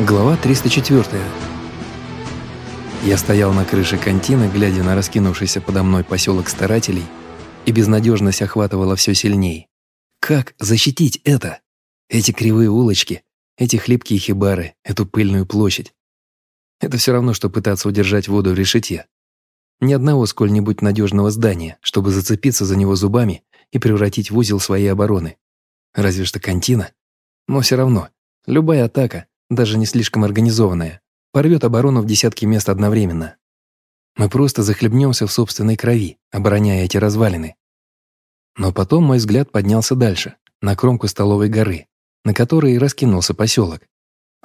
Глава 304. Я стоял на крыше контины, глядя на раскинувшийся подо мной поселок старателей, и безнадежность охватывала все сильней. Как защитить это? Эти кривые улочки, эти хлипкие хибары, эту пыльную площадь. Это все равно, что пытаться удержать воду в решете. Ни одного сколь-нибудь надежного здания, чтобы зацепиться за него зубами и превратить в узел своей обороны. Разве что контина. Но все равно, любая атака, даже не слишком организованная, порвет оборону в десятки мест одновременно. Мы просто захлебнемся в собственной крови, обороняя эти развалины. Но потом мой взгляд поднялся дальше, на кромку столовой горы, на которой раскинулся поселок.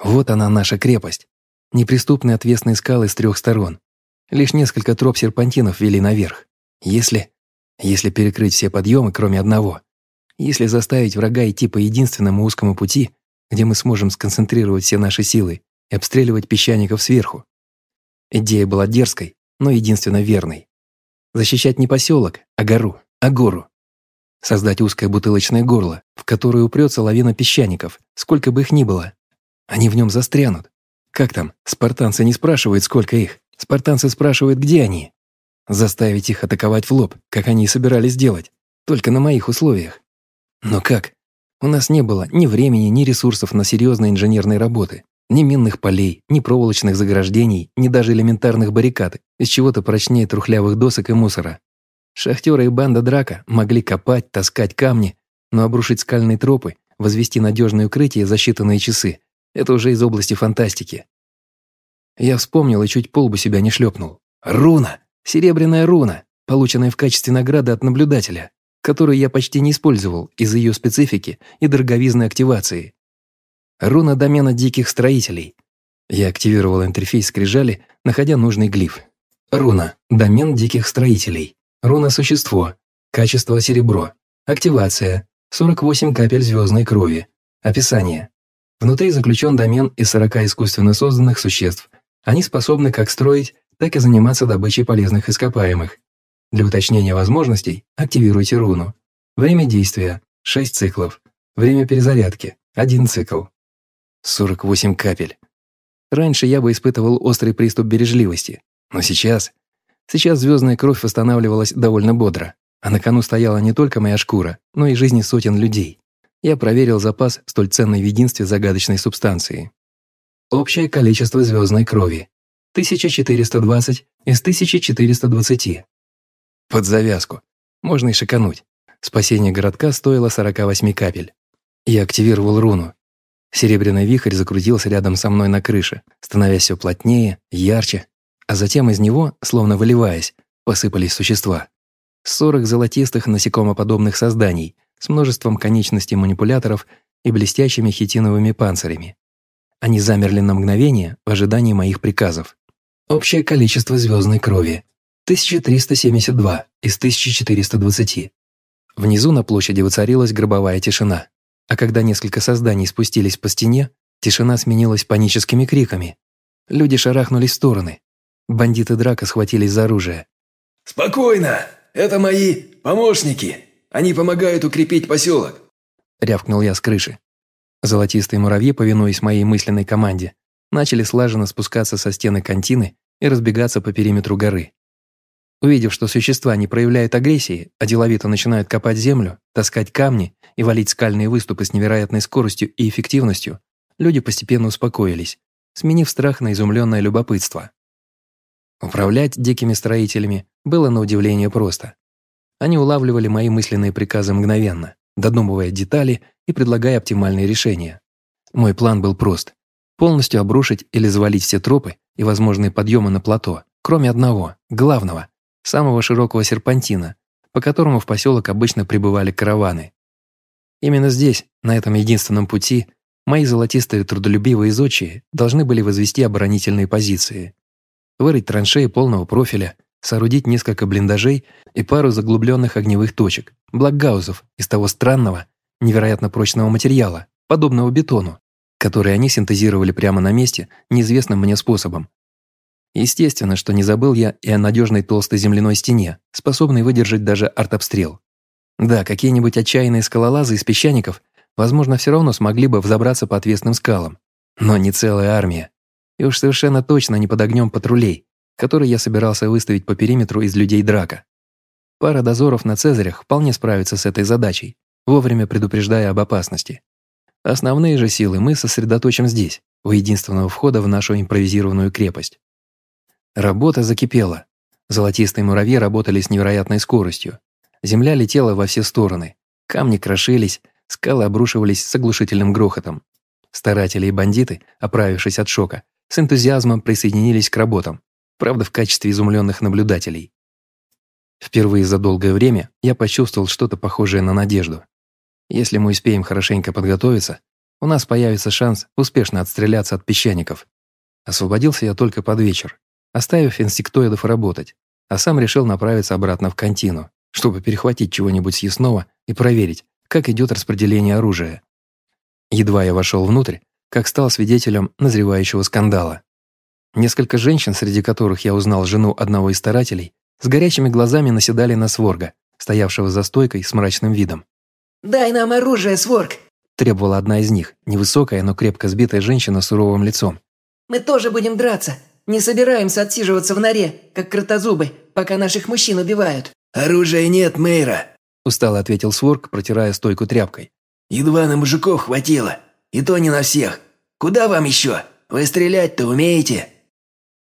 Вот она наша крепость. Неприступные отвесные скалы с трех сторон. Лишь несколько троп серпантинов вели наверх. Если... Если перекрыть все подъемы, кроме одного. Если заставить врага идти по единственному узкому пути, где мы сможем сконцентрировать все наши силы и обстреливать песчаников сверху. Идея была дерзкой, но единственно верной. Защищать не поселок, а гору, а гору. Создать узкое бутылочное горло, в которое упрется лавина песчаников, сколько бы их ни было. Они в нем застрянут. Как там, спартанцы не спрашивают, сколько их. Спартанцы спрашивают, где они. Заставить их атаковать в лоб, как они и собирались делать, только на моих условиях. Но как? У нас не было ни времени, ни ресурсов на серьезные инженерные работы. Ни минных полей, ни проволочных заграждений, ни даже элементарных баррикад из чего-то прочнее трухлявых досок и мусора. Шахтеры и банда драка могли копать, таскать камни, но обрушить скальные тропы, возвести надежное укрытие за считанные часы – это уже из области фантастики. Я вспомнил и чуть полбу себя не шлепнул. Руна! Серебряная руна, полученная в качестве награды от наблюдателя которую я почти не использовал из-за ее специфики и дороговизной активации. Руна домена диких строителей. Я активировал интерфейс скрижали, находя нужный глиф. Руна – домен диких строителей. Руна – существо. Качество – серебро. Активация – 48 капель звездной крови. Описание. Внутри заключен домен из 40 искусственно созданных существ. Они способны как строить, так и заниматься добычей полезных ископаемых. Для уточнения возможностей активируйте руну. Время действия – 6 циклов. Время перезарядки – 1 цикл. 48 капель. Раньше я бы испытывал острый приступ бережливости, но сейчас... Сейчас звездная кровь восстанавливалась довольно бодро, а на кону стояла не только моя шкура, но и жизни сотен людей. Я проверил запас столь ценной в единстве загадочной субстанции. Общее количество звездной крови – 1420 из 1420. Под завязку. Можно и шикануть. Спасение городка стоило 48 капель. Я активировал руну. Серебряный вихрь закрутился рядом со мной на крыше, становясь все плотнее, ярче, а затем из него, словно выливаясь, посыпались существа. Сорок золотистых насекомоподобных созданий с множеством конечностей манипуляторов и блестящими хитиновыми панцирями. Они замерли на мгновение в ожидании моих приказов. Общее количество звездной крови 1372 из 1420. Внизу на площади воцарилась гробовая тишина. А когда несколько созданий спустились по стене, тишина сменилась паническими криками. Люди шарахнулись в стороны. Бандиты драка схватились за оружие. «Спокойно! Это мои помощники! Они помогают укрепить поселок!» Рявкнул я с крыши. Золотистые муравьи, повинуясь моей мысленной команде, начали слаженно спускаться со стены контины и разбегаться по периметру горы. Увидев, что существа не проявляют агрессии, а деловито начинают копать землю, таскать камни и валить скальные выступы с невероятной скоростью и эффективностью, люди постепенно успокоились, сменив страх на изумленное любопытство. Управлять дикими строителями было на удивление просто. Они улавливали мои мысленные приказы мгновенно, додумывая детали и предлагая оптимальные решения. Мой план был прост – полностью обрушить или завалить все тропы и возможные подъемы на плато, кроме одного, главного – самого широкого серпантина, по которому в поселок обычно прибывали караваны. Именно здесь, на этом единственном пути, мои золотистые трудолюбивые зодчие должны были возвести оборонительные позиции. Вырыть траншеи полного профиля, соорудить несколько блиндажей и пару заглубленных огневых точек, блокгаузов из того странного, невероятно прочного материала, подобного бетону, который они синтезировали прямо на месте неизвестным мне способом, Естественно, что не забыл я и о надежной толстой земляной стене, способной выдержать даже артобстрел. Да, какие-нибудь отчаянные скалолазы из песчаников, возможно, все равно смогли бы взобраться по отвесным скалам. Но не целая армия. И уж совершенно точно не под огнем патрулей, которые я собирался выставить по периметру из людей драка. Пара дозоров на Цезарях вполне справится с этой задачей, вовремя предупреждая об опасности. Основные же силы мы сосредоточим здесь, у единственного входа в нашу импровизированную крепость. Работа закипела. Золотистые муравьи работали с невероятной скоростью. Земля летела во все стороны. Камни крошились, скалы обрушивались с оглушительным грохотом. Старатели и бандиты, оправившись от шока, с энтузиазмом присоединились к работам, правда в качестве изумленных наблюдателей. Впервые за долгое время я почувствовал что-то похожее на надежду. Если мы успеем хорошенько подготовиться, у нас появится шанс успешно отстреляться от песчаников. Освободился я только под вечер, оставив инсектоидов работать, а сам решил направиться обратно в контину, чтобы перехватить чего-нибудь съестного и проверить, как идет распределение оружия. Едва я вошел внутрь, как стал свидетелем назревающего скандала. Несколько женщин, среди которых я узнал жену одного из старателей, с горящими глазами наседали на сворга, стоявшего за стойкой с мрачным видом. «Дай нам оружие, сворг!» требовала одна из них, невысокая, но крепко сбитая женщина с суровым лицом. «Мы тоже будем драться. Не собираемся отсиживаться в норе, как кротозубы, пока наших мужчин убивают». «Оружия нет, Мейра», – устало ответил Сворк, протирая стойку тряпкой. «Едва на мужиков хватило. И то не на всех. Куда вам еще? Вы стрелять-то умеете?»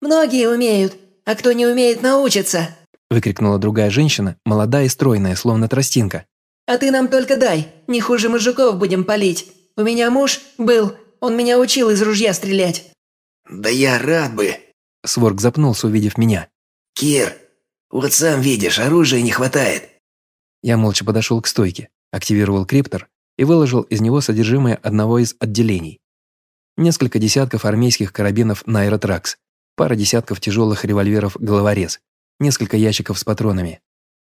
«Многие умеют, а кто не умеет, научится», – выкрикнула другая женщина, молодая и стройная, словно тростинка. А ты нам только дай, не хуже мужиков будем палить. У меня муж был, он меня учил из ружья стрелять». «Да я рад бы». Сворк запнулся, увидев меня. «Кир, вот сам видишь, оружия не хватает». Я молча подошел к стойке, активировал криптор и выложил из него содержимое одного из отделений. Несколько десятков армейских карабинов Найротракс, пара десятков тяжелых револьверов «Головорез», несколько ящиков с патронами.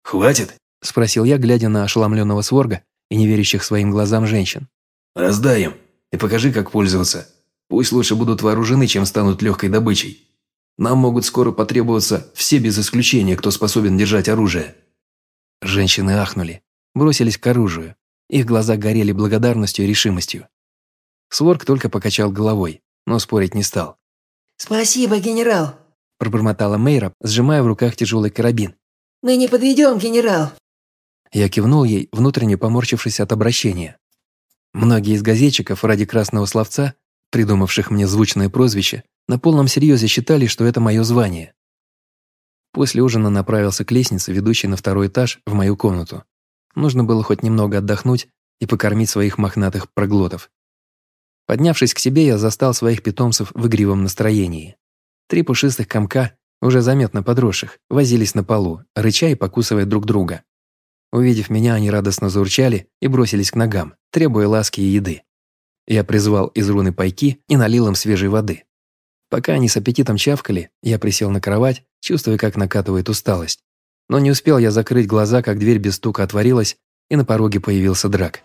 «Хватит?» – спросил я, глядя на ошеломленного сворга и неверящих своим глазам женщин. «Раздай им и покажи, как пользоваться. Пусть лучше будут вооружены, чем станут легкой добычей. Нам могут скоро потребоваться все без исключения, кто способен держать оружие». Женщины ахнули, бросились к оружию. Их глаза горели благодарностью и решимостью. Сворг только покачал головой, но спорить не стал. «Спасибо, генерал», – пробормотала Мейра, сжимая в руках тяжелый карабин. «Мы не подведем, генерал». Я кивнул ей, внутренне поморщившись от обращения. Многие из газетчиков ради красного словца, придумавших мне звучное прозвище, на полном серьезе считали, что это мое звание. После ужина направился к лестнице, ведущей на второй этаж, в мою комнату. Нужно было хоть немного отдохнуть и покормить своих мохнатых проглотов. Поднявшись к себе, я застал своих питомцев в игривом настроении. Три пушистых комка, уже заметно подросших, возились на полу, рыча и покусывая друг друга. Увидев меня, они радостно заурчали и бросились к ногам, требуя ласки и еды. Я призвал из руны пайки и налил им свежей воды. Пока они с аппетитом чавкали, я присел на кровать, чувствуя, как накатывает усталость. Но не успел я закрыть глаза, как дверь без стука отворилась, и на пороге появился драк.